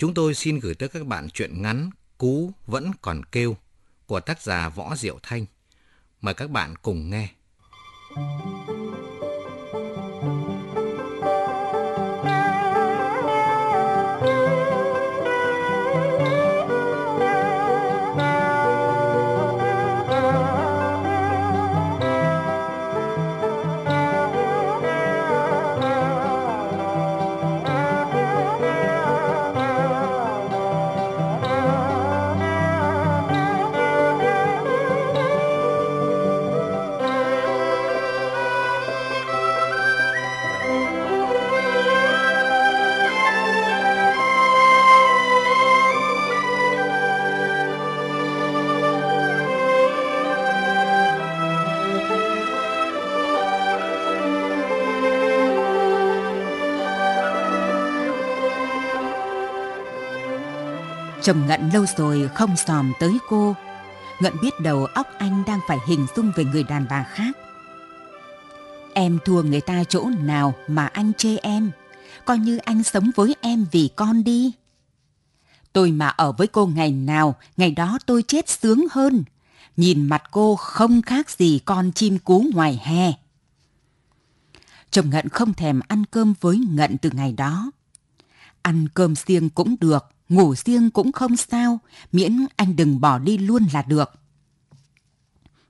Chúng tôi xin gửi tới các bạn truyện ngắn Cú vẫn còn kêu của tác giả Võ Diệu Thanh. Mời các bạn cùng nghe. Thank you. Trầm ngận lâu rồi không xòm tới cô. Ngận biết đầu óc anh đang phải hình dung về người đàn bà khác. Em thua người ta chỗ nào mà anh chê em. Coi như anh sống với em vì con đi. Tôi mà ở với cô ngày nào, ngày đó tôi chết sướng hơn. Nhìn mặt cô không khác gì con chim cú ngoài hè. Chồng Ngận không thèm ăn cơm với Ngận từ ngày đó. Ăn cơm riêng cũng được, ngủ riêng cũng không sao, miễn anh đừng bỏ đi luôn là được.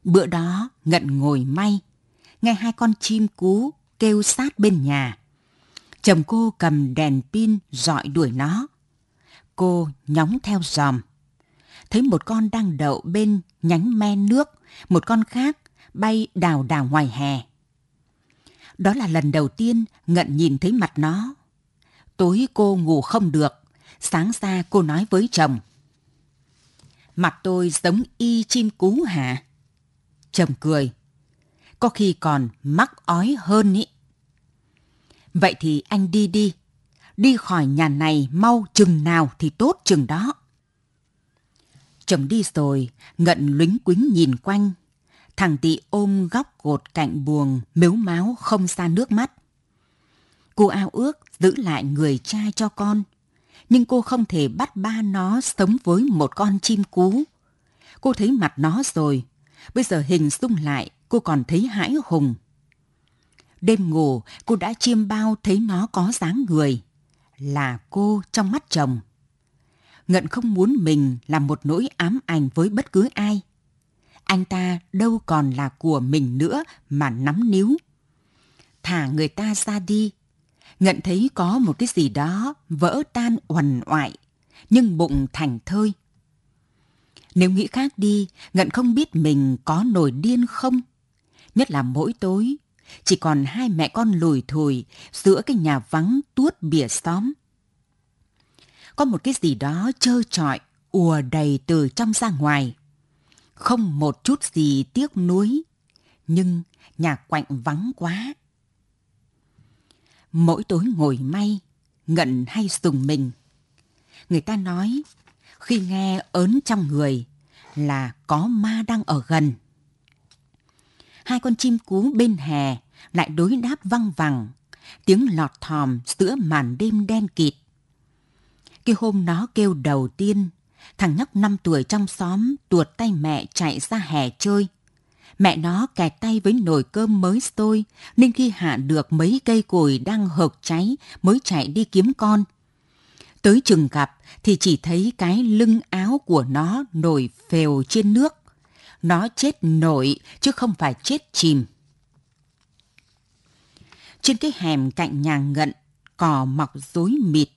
Bữa đó, Ngận ngồi may, nghe hai con chim cú kêu sát bên nhà. Chồng cô cầm đèn pin dọi đuổi nó. Cô nhóng theo dòm. Thấy một con đang đậu bên nhánh me nước, một con khác bay đào đào ngoài hè. Đó là lần đầu tiên Ngận nhìn thấy mặt nó. Tối cô ngủ không được, Sáng ra cô nói với chồng. Mặt tôi giống y chim cú hả? Chồng cười. Có khi còn mắc ói hơn ý. Vậy thì anh đi đi. Đi khỏi nhà này mau chừng nào thì tốt chừng đó. Chồng đi rồi, ngận lính quính nhìn quanh. Thằng tị ôm góc cột cạnh buồng, mếu máu không xa nước mắt. Cô ao ước giữ lại người cha cho con nhưng cô không thể bắt ba nó sống với một con chim cú. Cô thấy mặt nó rồi, bây giờ hình dung lại cô còn thấy hãi hùng. Đêm ngủ, cô đã chiêm bao thấy nó có dáng người. Là cô trong mắt chồng. Ngận không muốn mình là một nỗi ám ảnh với bất cứ ai. Anh ta đâu còn là của mình nữa mà nắm níu. Thả người ta ra đi, Ngận thấy có một cái gì đó vỡ tan uằn oại, nhưng bụng thành thơi. Nếu nghĩ khác đi, Ngận không biết mình có nổi điên không. Nhất là mỗi tối, chỉ còn hai mẹ con lùi thùi giữa cái nhà vắng tuốt bìa xóm. Có một cái gì đó trơ trọi, ùa đầy từ trong ra ngoài. Không một chút gì tiếc nuối, nhưng nhà quạnh vắng quá. Mỗi tối ngồi may, ngẩn hay sùng mình. Người ta nói, khi nghe ớn trong người là có ma đang ở gần. Hai con chim cú bên hè lại đối đáp văng vẳng, tiếng lọt thòm giữa màn đêm đen kịt. Cái hôm nó kêu đầu tiên, thằng nhóc năm tuổi trong xóm tuột tay mẹ chạy ra hè chơi – Mẹ nó kẹt tay với nồi cơm mới tôi nên khi hạ được mấy cây củi đang hợp cháy mới chạy đi kiếm con. Tới chừng gặp thì chỉ thấy cái lưng áo của nó nổi phèo trên nước. Nó chết nổi chứ không phải chết chìm. Trên cái hẻm cạnh nhà ngận, cỏ mọc rối mịt.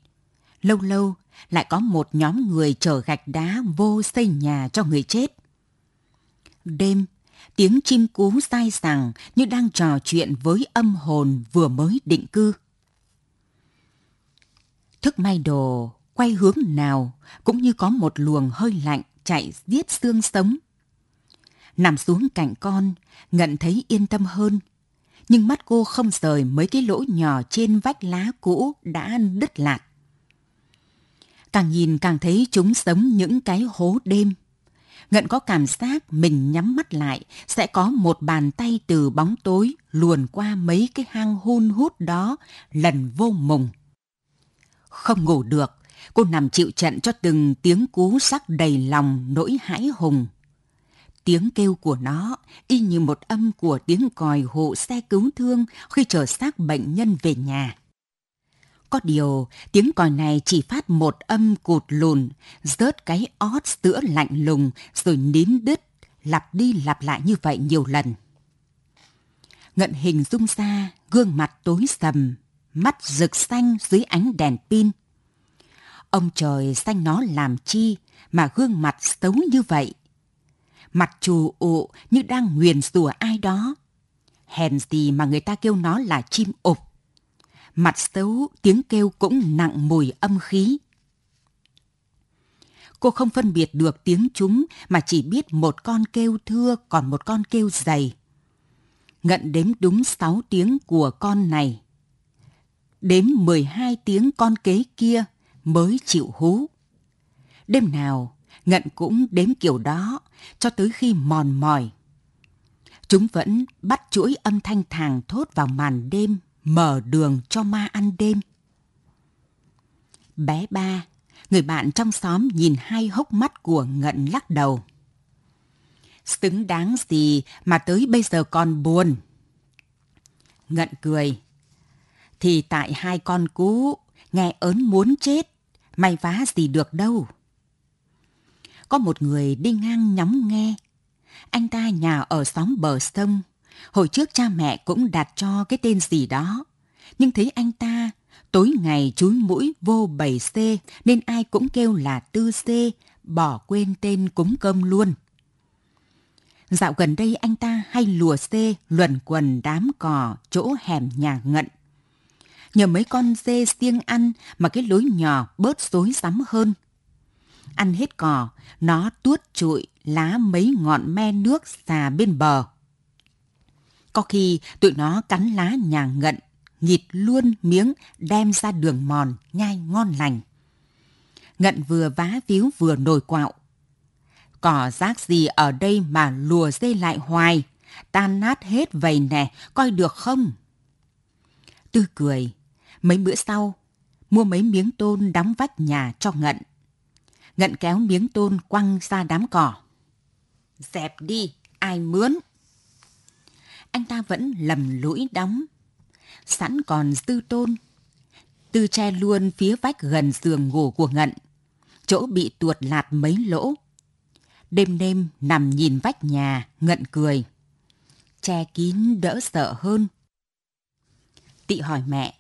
Lâu lâu lại có một nhóm người chở gạch đá vô xây nhà cho người chết. Đêm, tiếng chim cú sai sàng như đang trò chuyện với âm hồn vừa mới định cư. Thức may đồ quay hướng nào cũng như có một luồng hơi lạnh chạy giết xương sống. Nằm xuống cạnh con, Ngận thấy yên tâm hơn. Nhưng mắt cô không rời mấy cái lỗ nhỏ trên vách lá cũ đã đứt lạc. Càng nhìn càng thấy chúng sống những cái hố đêm Ngận có cảm giác mình nhắm mắt lại sẽ có một bàn tay từ bóng tối luồn qua mấy cái hang hun hút đó lần vô mùng. Không ngủ được, Cô nằm chịu trận cho từng tiếng cú sắc đầy lòng nỗi hãi hùng. Tiếng kêu của nó y như một âm của tiếng còi hộ xe cứu thương khi chở xác bệnh nhân về nhà. Có điều, tiếng còi này chỉ phát một âm cụt lùn, rớt cái ót sữa lạnh lùng rồi nín đứt, lặp đi lặp lại như vậy nhiều lần. Ngận hình dung ra, gương mặt tối sầm, mắt rực xanh dưới ánh đèn pin. Ông trời xanh nó làm chi mà gương mặt xấu như vậy? Mặt trù ụ như đang nguyền rủa ai đó. Hèn gì mà người ta kêu nó là chim ục. Mặt xấu tiếng kêu cũng nặng mùi âm khí. Cô không phân biệt được tiếng chúng mà chỉ biết một con kêu thưa còn một con kêu dày. Ngận đếm đúng 6 tiếng của con này. Đếm 12 tiếng con kế kia mới chịu hú. Đêm nào, Ngận cũng đếm kiểu đó cho tới khi mòn mỏi. Chúng vẫn bắt chuỗi âm thanh thàng thốt vào màn đêm, mở đường cho ma ăn đêm. Bé ba, người bạn trong xóm nhìn hai hốc mắt của Ngận lắc đầu. Xứng đáng gì mà tới bây giờ còn buồn. Ngận cười. Thì tại hai con cú, nghe ớn muốn chết, may vá gì được đâu. Có một người đi ngang nhắm nghe. Anh ta nhà ở xóm bờ sông. Hồi trước cha mẹ cũng đặt cho cái tên gì đó. Nhưng thấy anh ta tối ngày chúi mũi vô 7C nên ai cũng kêu là tư C, bỏ quên tên cúng cơm luôn. Dạo gần đây anh ta hay lùa c luẩn quần đám cỏ chỗ hẻm nhà ngận. Nhờ mấy con dê siêng ăn mà cái lối nhỏ bớt rối rắm hơn. Ăn hết cỏ, nó tuốt trụi lá mấy ngọn me nước xà bên bờ. Có khi tụi nó cắn lá nhà ngận, nhịt luôn miếng đem ra đường mòn, nhai ngon lành. Ngận vừa vá víu vừa nồi quạo, Cỏ rác gì ở đây mà lùa dây lại hoài, tan nát hết vầy nè, coi được không? Tư cười, mấy bữa sau, mua mấy miếng tôn đóng vách nhà cho Ngận. Ngận kéo miếng tôn quăng ra đám cỏ. Dẹp đi, ai mướn? Anh ta vẫn lầm lũi đóng. Sẵn còn tư tôn. Tư che luôn phía vách gần giường ngủ của Ngận. Chỗ bị tuột lạt mấy lỗ đêm đêm nằm nhìn vách nhà, ngận cười. Che kín đỡ sợ hơn. Tị hỏi mẹ,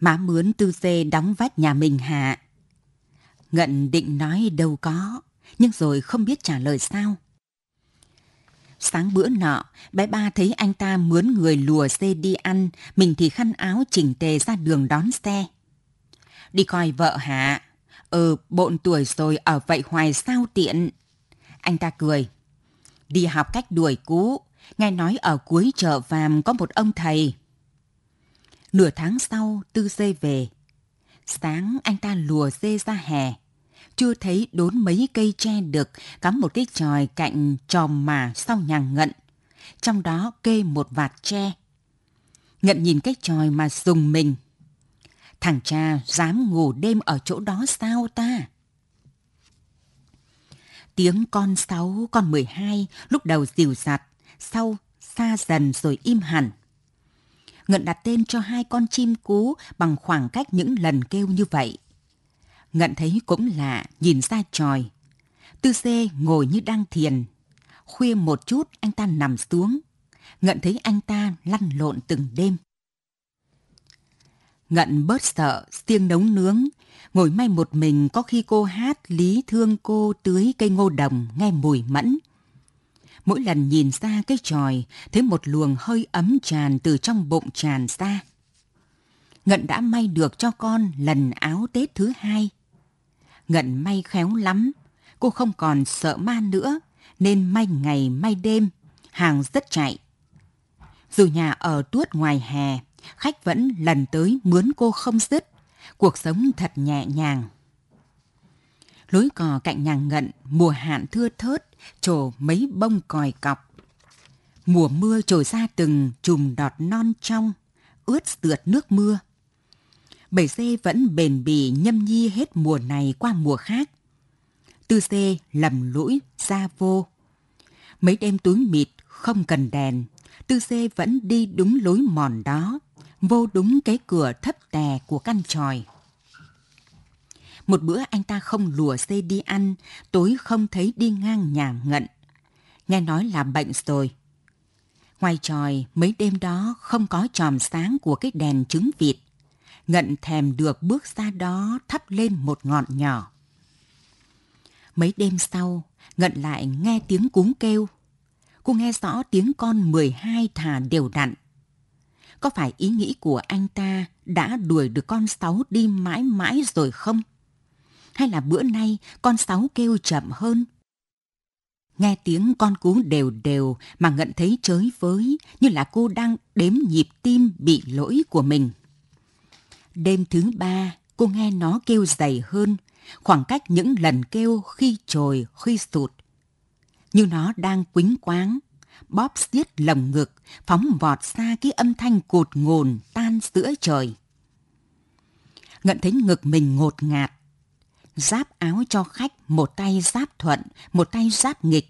má mướn tư dê đóng vách nhà mình hả? Ngận định nói đâu có, nhưng rồi không biết trả lời sao. Sáng bữa nọ, bé ba thấy anh ta mướn người lùa dê đi ăn, mình thì khăn áo chỉnh tề ra đường đón xe. Đi coi vợ hả? Ừ, bộn tuổi rồi ở vậy hoài sao tiện. Anh ta cười. Đi học cách đuổi cú, nghe nói ở cuối chợ vàm có một ông thầy. Nửa tháng sau, Tư dê về. Sáng anh ta lùa dê ra hè. Chưa thấy đốn mấy cây tre được cắm một cái tròi cạnh tròm mà sau nhà ngận. Trong đó kê một vạt tre. Ngận nhìn cái tròi mà dùng mình. Thằng cha dám ngủ đêm ở chỗ đó sao ta? Tiếng con sáu, con mười hai lúc đầu dịu dặt, sau xa dần rồi im hẳn. Ngận đặt tên cho hai con chim cú bằng khoảng cách những lần kêu như vậy. Ngận thấy cũng lạ, nhìn ra tròi. Tư xê ngồi như đang thiền. Khuya một chút anh ta nằm xuống. Ngận thấy anh ta lăn lộn từng đêm. Ngận bớt sợ, siêng nấu nướng, Ngồi may một mình có khi cô hát lý thương cô tưới cây ngô đồng nghe mùi mẫn. Mỗi lần nhìn ra cái tròi, thấy một luồng hơi ấm tràn từ trong bụng tràn ra. Ngận đã may được cho con lần áo Tết thứ hai. Ngận may khéo lắm, cô không còn sợ ma nữa, nên may ngày may đêm, hàng rất chạy. Dù nhà ở tuốt ngoài hè, khách vẫn lần tới mướn cô không dứt cuộc sống thật nhẹ nhàng. Lối cò cạnh nhà ngận, mùa hạn thưa thớt, trổ mấy bông còi cọc. Mùa mưa trồi ra từng chùm đọt non trong, ướt sượt nước mưa. Bảy dê vẫn bền bỉ nhâm nhi hết mùa này qua mùa khác. Tư dê lầm lũi ra vô. Mấy đêm túi mịt không cần đèn, tư dê vẫn đi đúng lối mòn đó, vô đúng cái cửa thấp tè của căn tròi. Một bữa anh ta không lùa dê đi ăn, tối không thấy đi ngang nhà ngận. Nghe nói là bệnh rồi. Ngoài tròi, mấy đêm đó không có tròm sáng của cái đèn trứng vịt. Ngận thèm được bước ra đó thắp lên một ngọn nhỏ. Mấy đêm sau, Ngận lại nghe tiếng cúng kêu. Cô nghe rõ tiếng con 12 thà đều đặn. Có phải ý nghĩ của anh ta đã đuổi được con sáu đi mãi mãi rồi không? Hay là bữa nay con sáu kêu chậm hơn? Nghe tiếng con cú đều đều mà Ngận thấy chới với như là cô đang đếm nhịp tim bị lỗi của mình. Đêm thứ ba, cô nghe nó kêu dày hơn, khoảng cách những lần kêu khi trồi, khi sụt. Như nó đang quính quáng, bóp xiết lồng ngực, phóng vọt xa cái âm thanh cột ngồn tan giữa trời. Ngận thấy ngực mình ngột ngạt. Giáp áo cho khách, một tay giáp thuận, một tay giáp nghịch.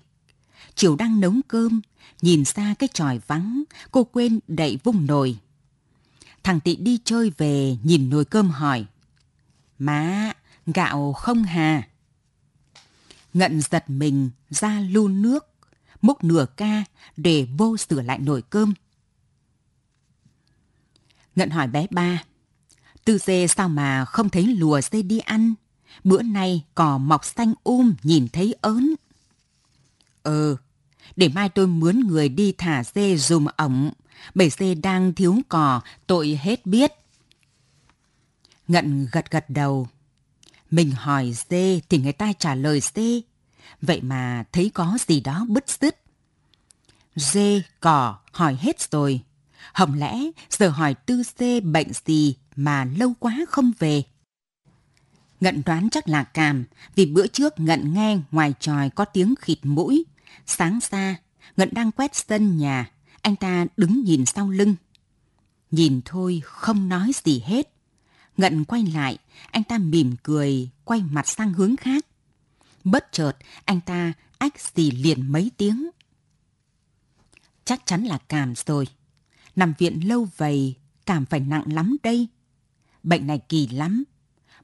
Chiều đang nấu cơm, nhìn xa cái tròi vắng, cô quên đậy vung nồi. Thằng Tị đi chơi về nhìn nồi cơm hỏi. Má, gạo không hà? Ngận giật mình ra lu nước, múc nửa ca để vô sửa lại nồi cơm. Ngận hỏi bé ba, tư dê sao mà không thấy lùa dê đi ăn? Bữa nay cỏ mọc xanh um nhìn thấy ớn. Ờ, để mai tôi mướn người đi thả dê dùm ổng bảy c đang thiếu cỏ, tội hết biết. Ngận gật gật đầu. Mình hỏi dê thì người ta trả lời dê. Vậy mà thấy có gì đó bứt rứt. Dê, cỏ hỏi hết rồi. Hồng lẽ giờ hỏi tư dê bệnh gì mà lâu quá không về. Ngận đoán chắc là cảm vì bữa trước Ngận nghe ngoài tròi có tiếng khịt mũi. Sáng xa, Ngận đang quét sân nhà, anh ta đứng nhìn sau lưng. Nhìn thôi, không nói gì hết. Ngận quay lại, anh ta mỉm cười, quay mặt sang hướng khác. Bất chợt, anh ta ách xì liền mấy tiếng. Chắc chắn là cảm rồi. Nằm viện lâu vậy, cảm phải nặng lắm đây. Bệnh này kỳ lắm.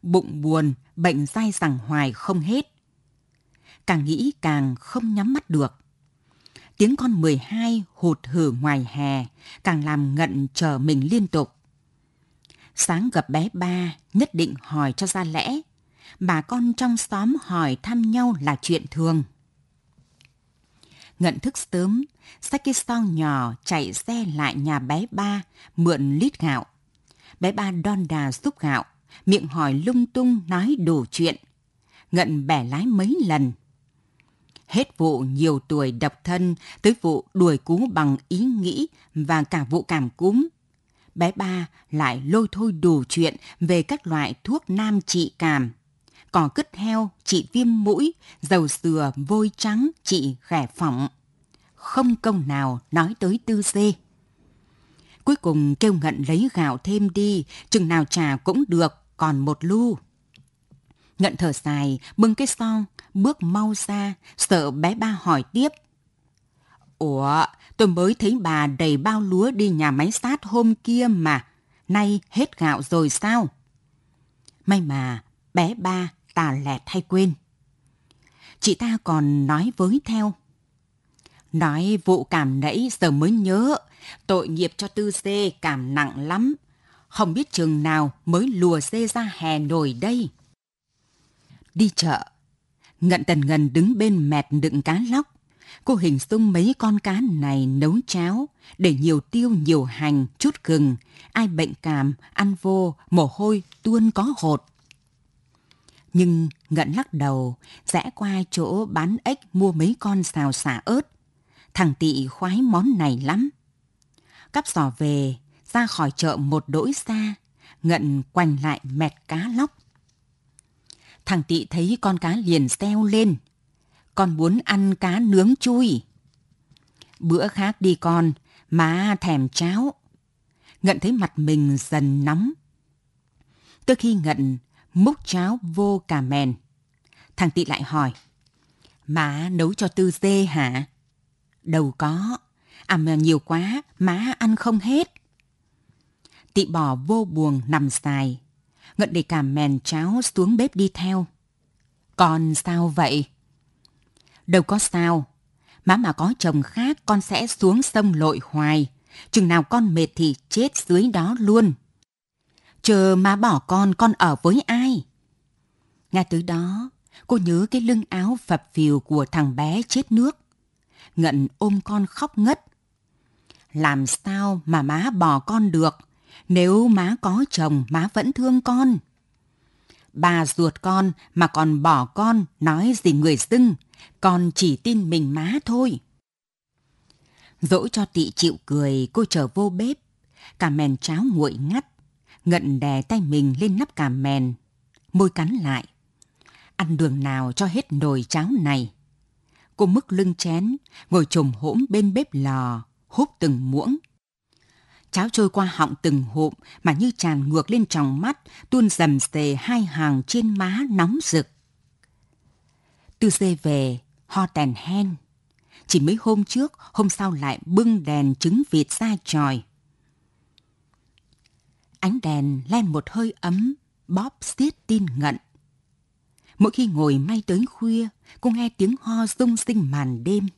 Bụng buồn, bệnh dai dẳng hoài không hết. Càng nghĩ càng không nhắm mắt được. Tiếng con 12 hụt hử ngoài hè, càng làm ngận chờ mình liên tục. Sáng gặp bé ba, nhất định hỏi cho ra lẽ. Bà con trong xóm hỏi thăm nhau là chuyện thường. Ngận thức sớm, xách cái son nhỏ chạy xe lại nhà bé ba, mượn lít gạo. Bé ba đon đà xúc gạo, miệng hỏi lung tung nói đủ chuyện. Ngận bẻ lái mấy lần. Hết vụ nhiều tuổi độc thân tới vụ đuổi cú bằng ý nghĩ và cả vụ cảm cúm. Bé ba lại lôi thôi đủ chuyện về các loại thuốc nam trị cảm. Cỏ cứt heo trị viêm mũi, dầu dừa vôi trắng trị khẻ phỏng. Không công nào nói tới tư dê. Cuối cùng kêu ngận lấy gạo thêm đi, chừng nào trà cũng được, còn một lu. Ngận thở dài, bưng cái son, bước mau ra, sợ bé ba hỏi tiếp. Ủa, tôi mới thấy bà đầy bao lúa đi nhà máy sát hôm kia mà, nay hết gạo rồi sao? May mà, bé ba tà lẹt hay quên. Chị ta còn nói với theo. Nói vụ cảm nãy giờ mới nhớ, tội nghiệp cho tư dê cảm nặng lắm. Không biết chừng nào mới lùa dê ra hè nổi đây. Đi chợ, Ngận tần ngần đứng bên mẹt đựng cá lóc. Cô hình dung mấy con cá này nấu cháo, để nhiều tiêu nhiều hành, chút gừng. Ai bệnh cảm, ăn vô, mồ hôi, tuôn có hột. Nhưng Ngận lắc đầu, rẽ qua chỗ bán ếch mua mấy con xào xả ớt. Thằng tị khoái món này lắm. Cắp giỏ về, ra khỏi chợ một đỗi xa, Ngận quanh lại mẹt cá lóc. Thằng tị thấy con cá liền xeo lên. Con muốn ăn cá nướng chui. Bữa khác đi con, má thèm cháo. Ngận thấy mặt mình dần nóng. Tới khi ngận múc cháo vô cà mèn. Thằng Tị lại hỏi. Má nấu cho Tư dê hả? Đâu có. À mà nhiều quá, má ăn không hết. Tị bỏ vô buồng nằm dài. Ngận để cả mèn cháo xuống bếp đi theo. Còn sao vậy? Đâu có sao. Má mà có chồng khác con sẽ xuống sông lội hoài. Chừng nào con mệt thì chết dưới đó luôn. Chờ má bỏ con, con ở với ai? nghe tới đó, cô nhớ cái lưng áo phập phìu của thằng bé chết nước. Ngận ôm con khóc ngất. Làm sao mà má bỏ con được? Nếu má có chồng, má vẫn thương con. Bà ruột con mà còn bỏ con nói gì người dưng, con chỉ tin mình má thôi. Dỗ cho tị chịu cười, cô trở vô bếp. Cả mèn cháo nguội ngắt. Ngận đè tay mình lên nắp cà mèn. Môi cắn lại. Ăn đường nào cho hết nồi cháo này. Cô mức lưng chén, ngồi trồm hỗn bên bếp lò, húp từng muỗng. Cháo trôi qua họng từng hộp mà như tràn ngược lên tròng mắt, tuôn dầm dề hai hàng trên má nóng rực. Tư dê về, ho tèn hen. Chỉ mấy hôm trước, hôm sau lại bưng đèn trứng vịt ra tròi. Ánh đèn len một hơi ấm, bóp xiết tin ngận. Mỗi khi ngồi may tới khuya, cô nghe tiếng ho rung sinh màn đêm.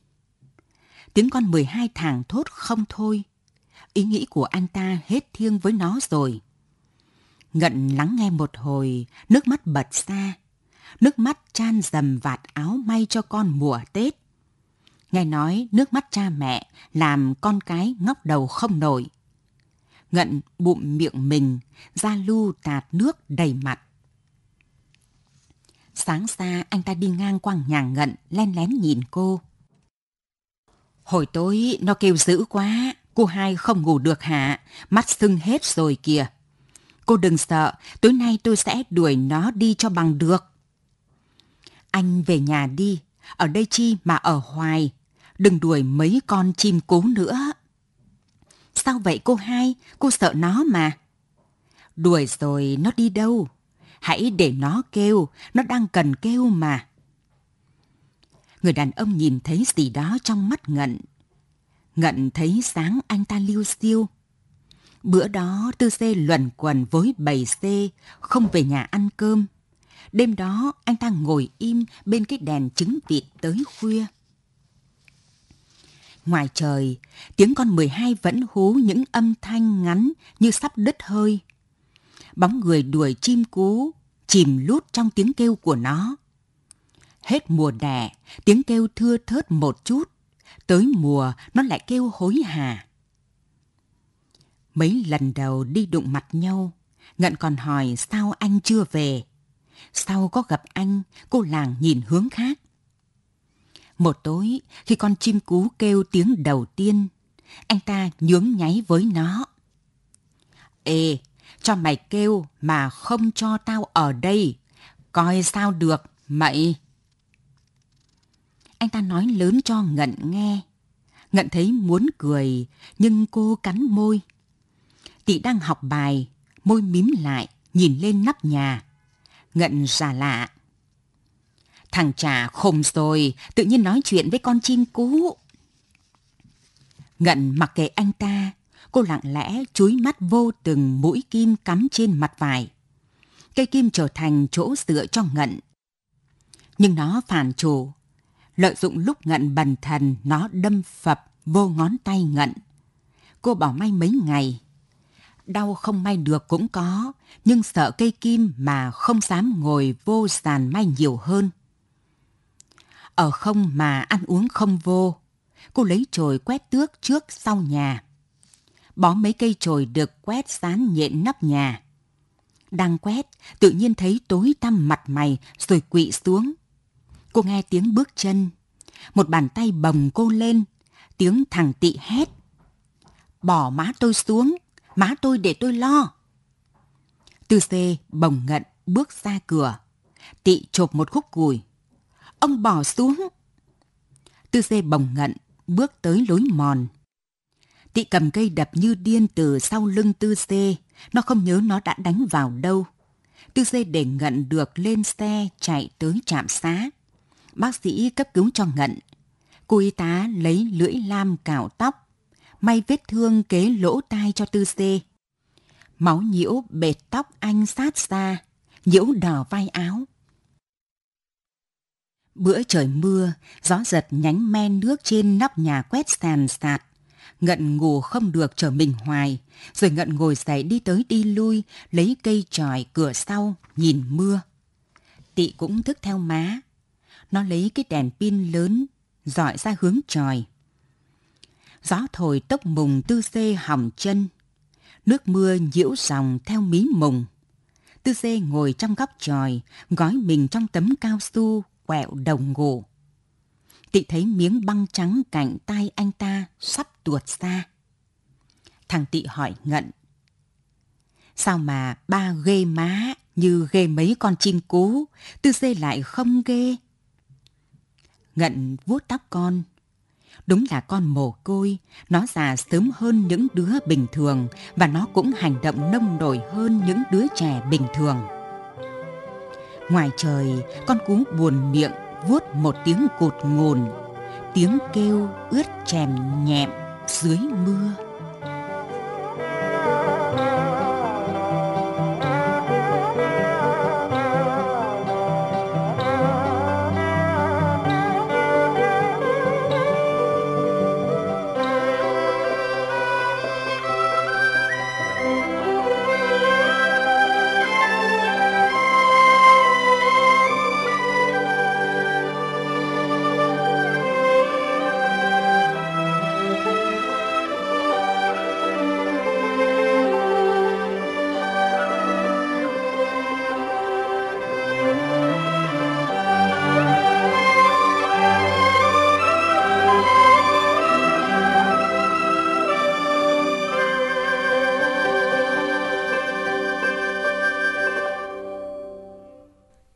Tiếng con 12 tháng thốt không thôi. Ý nghĩ của anh ta hết thiêng với nó rồi. Ngận lắng nghe một hồi, nước mắt bật ra. Nước mắt chan dầm vạt áo may cho con mùa Tết. Nghe nói nước mắt cha mẹ làm con cái ngóc đầu không nổi. Ngận bụng miệng mình, ra lưu tạt nước đầy mặt. Sáng xa anh ta đi ngang qua nhà ngận, len lén nhìn cô. Hồi tối nó kêu dữ quá, cô hai không ngủ được hả? Mắt sưng hết rồi kìa. Cô đừng sợ, tối nay tôi sẽ đuổi nó đi cho bằng được. Anh về nhà đi, ở đây chi mà ở hoài, đừng đuổi mấy con chim cú nữa. Sao vậy cô hai? Cô sợ nó mà. Đuổi rồi nó đi đâu? Hãy để nó kêu, nó đang cần kêu mà. Người đàn ông nhìn thấy gì đó trong mắt Ngận. Ngận thấy sáng anh ta liêu siêu. Bữa đó Tư Xê luẩn quần với bầy xê, không về nhà ăn cơm. Đêm đó anh ta ngồi im bên cái đèn trứng vịt tới khuya. Ngoài trời, tiếng con 12 vẫn hú những âm thanh ngắn như sắp đứt hơi. Bóng người đuổi chim cú, chìm lút trong tiếng kêu của nó. Hết mùa đẻ, tiếng kêu thưa thớt một chút. Tới mùa, nó lại kêu hối hả. Mấy lần đầu đi đụng mặt nhau, Ngận còn hỏi sao anh chưa về. Sau có gặp anh, cô làng nhìn hướng khác. Một tối, khi con chim cú kêu tiếng đầu tiên, anh ta nhướng nháy với nó. Ê, cho mày kêu mà không cho tao ở đây. Coi sao được, mậy. Anh ta nói lớn cho Ngận nghe. Ngận thấy muốn cười, nhưng cô cắn môi. Tị đang học bài, môi mím lại, nhìn lên nắp nhà. Ngận giả lạ. Thằng trà khùng rồi, tự nhiên nói chuyện với con chim cú. Ngận mặc kệ anh ta, cô lặng lẽ chúi mắt vô từng mũi kim cắm trên mặt vải. Cây kim trở thành chỗ dựa cho Ngận. Nhưng nó phản chủ. Lợi dụng lúc Ngận bần thần, nó đâm phập vô ngón tay Ngận. Cô bảo may mấy ngày. Đau không may được cũng có, nhưng sợ cây kim mà không dám ngồi vô sàn may nhiều hơn. Ở không mà ăn uống không vô. Cô lấy chổi quét tước trước sau nhà. Bó mấy cây chổi được quét sán nhện nắp nhà. Đang quét, tự nhiên thấy tối tăm mặt mày rồi quỵ xuống. Cô nghe tiếng bước chân. Một bàn tay bồng cô lên. Tiếng thằng tị hét. Bỏ má tôi xuống, má tôi để tôi lo. Tư xê bồng ngận bước ra cửa. Tị chộp một khúc gùi. ông bỏ xuống. Tư xê bồng ngận, bước tới lối mòn. Tị cầm cây đập như điên từ sau lưng tư xê, nó không nhớ nó đã đánh vào đâu. Tư Xê để Ngận được lên xe chạy tới trạm xá. Bác sĩ cấp cứu cho Ngận. Cô y tá lấy lưỡi lam cạo tóc, may vết thương kế lỗ tai cho Tư Xê. Máu nhiễu bệt tóc anh sát xa, nhiễu đỏ vai áo. Bữa trời mưa, gió giật nhánh men nước trên nóc nhà quét sàn sạt. Ngận ngủ không được trở mình hoài, rồi Ngận ngồi dậy đi tới đi lui, lấy cây tròi cửa sau, nhìn mưa. Tị cũng thức theo má. Nó lấy cái đèn pin lớn, dọi ra hướng tròi. Gió thổi tốc mùng tư xê hỏng chân. Nước mưa nhiễu dòng theo mí mùng. Tư xê ngồi trong góc tròi, gói mình trong tấm cao su, quẹo đồng ngủ. Tị thấy miếng băng trắng cạnh tay anh ta sắp tuột ra. Thằng Tị hỏi Ngận. Sao mà ba ghê má như ghê mấy con chim cú, tư xê lại không ghê? Ngận vuốt tóc con. Đúng là con mồ côi, nó già sớm hơn những đứa bình thường và nó cũng hành động nông nổi hơn những đứa trẻ bình thường. Ngoài trời, con cú buồn miệng vuốt một tiếng cột ngồn, tiếng kêu ướt chèm nhẹm dưới mưa.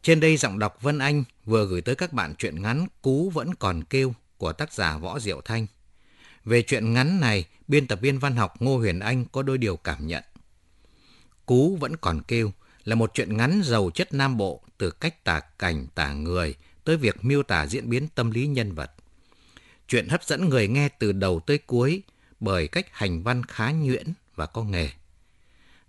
Trên đây giọng đọc Vân Anh vừa gửi tới các bạn truyện ngắn Cú vẫn còn kêu của tác giả Võ Diệu Thanh. Về truyện ngắn này, biên tập viên văn học Ngô Huyền Anh có đôi điều cảm nhận. Cú vẫn còn kêu là một truyện ngắn giàu chất nam bộ từ cách tả cảnh tả người tới việc miêu tả diễn biến tâm lý nhân vật. Chuyện hấp dẫn người nghe từ đầu tới cuối bởi cách hành văn khá nhuyễn và có nghề.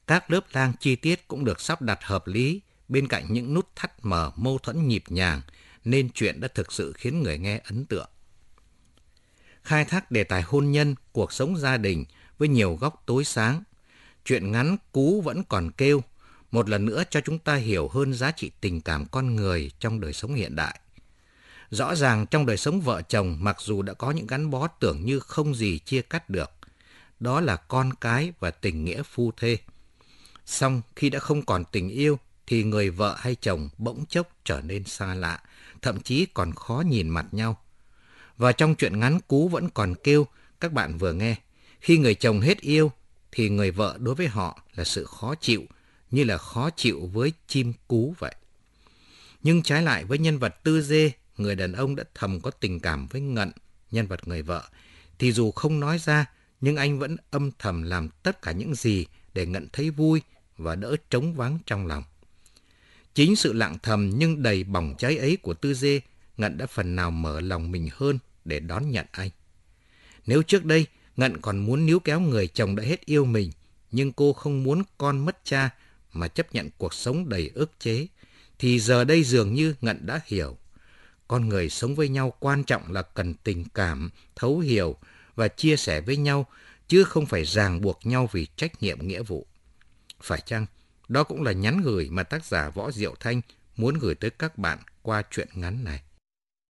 Các lớp lang chi tiết cũng được sắp đặt hợp lý bên cạnh những nút thắt mở mâu thuẫn nhịp nhàng, nên chuyện đã thực sự khiến người nghe ấn tượng. Khai thác đề tài hôn nhân, cuộc sống gia đình với nhiều góc tối sáng, chuyện ngắn cú vẫn còn kêu, một lần nữa cho chúng ta hiểu hơn giá trị tình cảm con người trong đời sống hiện đại. Rõ ràng trong đời sống vợ chồng mặc dù đã có những gắn bó tưởng như không gì chia cắt được, đó là con cái và tình nghĩa phu thê. Xong khi đã không còn tình yêu thì người vợ hay chồng bỗng chốc trở nên xa lạ, thậm chí còn khó nhìn mặt nhau. Và trong chuyện ngắn cú vẫn còn kêu, các bạn vừa nghe, khi người chồng hết yêu, thì người vợ đối với họ là sự khó chịu, như là khó chịu với chim cú vậy. Nhưng trái lại với nhân vật tư dê, người đàn ông đã thầm có tình cảm với Ngận, nhân vật người vợ, thì dù không nói ra, nhưng anh vẫn âm thầm làm tất cả những gì để Ngận thấy vui và đỡ trống vắng trong lòng. Chính sự lặng thầm nhưng đầy bỏng cháy ấy của Tư Dê, Ngận đã phần nào mở lòng mình hơn để đón nhận anh. Nếu trước đây Ngận còn muốn níu kéo người chồng đã hết yêu mình, nhưng cô không muốn con mất cha mà chấp nhận cuộc sống đầy ức chế, thì giờ đây dường như Ngận đã hiểu. Con người sống với nhau quan trọng là cần tình cảm, thấu hiểu và chia sẻ với nhau, chứ không phải ràng buộc nhau vì trách nhiệm nghĩa vụ. Phải chăng đó cũng là nhắn gửi mà tác giả Võ Diệu Thanh muốn gửi tới các bạn qua chuyện ngắn này.